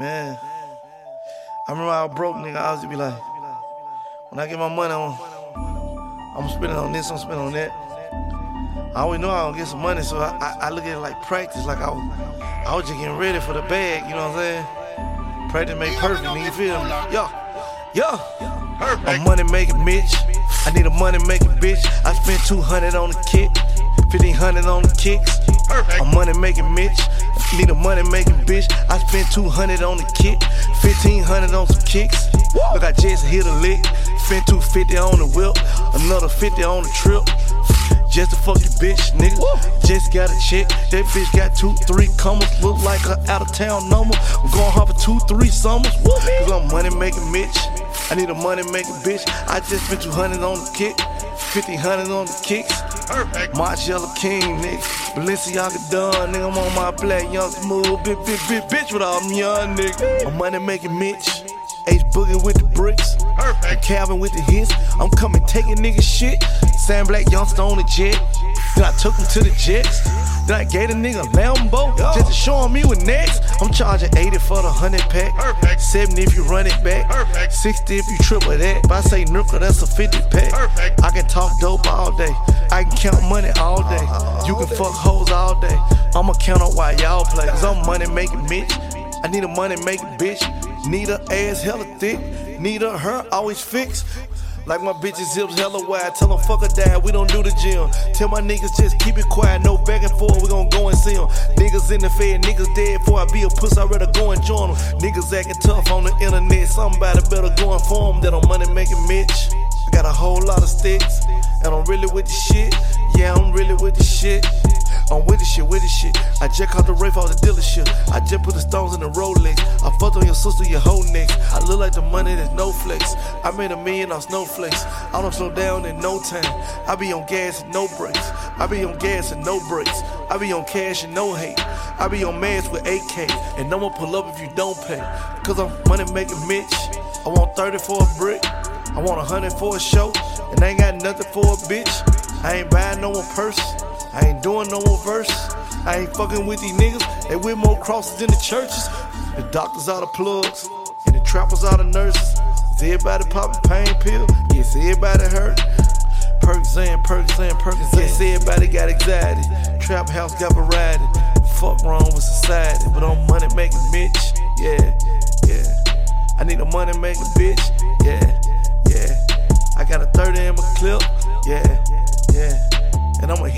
Man, I remember I was broke, nigga. I was just be like, when I get my money on, I'm spending on this, I'm spending on that. I always know I don't get some money, so I, I, I look at it like practice. Like I was, I was just getting ready for the bag, you know what I'm saying? Practice make perfect, nigga. You feel me? Yo, yo. I'm money making Mitch. I need a money making bitch. I spent 200 on the kick, 1500 on the kicks. I'm money making Mitch. Need a money making bitch. I spent 200 on the kick, 1500 on some kicks. Look, I just hit a lick. Spent 250 on the whip, another 50 on the trip. Just a fucking bitch, nigga. Just got a check. That bitch got two, three commas. Look like a out of town number. I'm going hard for two, three summers. Cause I'm money making Mitch. I need a money making bitch. I just spent 200 on the kick, 1500 on the kicks. Perfect. Margiela King, nigga. Balenciaga done, nigga. I'm on my black young smooth, bitch, bitch, bitch, bitch with all them young nigga. I'm money making Mitch. H Boogie with the bricks. Perfect. Calvin with the hits. I'm coming taking nigga shit. Sam Black youngster on the jet. Then I took him to the Jets. Then I gave the nigga Lambo just to show him me what next. I'm charging 80 for the 100 pack. Perfect. 70 if you run it back. Perfect. 60 if you triple that. If I say nickel, that's a 50 pack. Perfect. I can talk count money all day. Uh-huh. You can fuck hoes all day. I'ma count on why y'all play. Cause I'm money making bitch. I need a money making bitch. Need her ass hella thick. Need her her always fixed. Like my bitches zips hella wide. Tell them fuck her dad, we don't do the gym. Tell my niggas just keep it quiet, no back and forth, we gon' go and see them. Niggas in the fed, niggas dead before I be a puss, I rather go and join them. Niggas acting tough on the internet, somebody better go inform them that I'm money making Mitch. Got a whole lot of sticks, and I'm really with the shit. Yeah, I'm really with the shit. I'm with the shit, with the shit. I just caught the Wraith off the dealership. I just put the stones in the Rolex. I fucked on your sister, your whole neck. I look like the money that's no flex. I made a million on snowflakes. I don't slow down in no time. I be on gas and no brakes. I be on gas and no brakes. I be on cash and no hate. I be on mass with AK. And no one pull up if you don't pay. Cause I'm money making Mitch. I want 30 for a brick. I want a hundred for a show. And I ain't got nothing for a bitch. I ain't buying no one purse. I ain't doing no more verse. I ain't fucking with these niggas. They with more crosses than the churches. The doctors are the plugs, and the trappers are the nurses. Is everybody popping pain pill? Yes, everybody hurt. Percocet, Percocet, Percocet. Yes, everybody got anxiety. Trap house got variety. Fuck wrong with society, but I'm money making bitch. Yeah, yeah. I need a money making bitch. Yeah.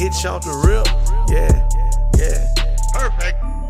Hit y'all the rip. Yeah, yeah. Perfect.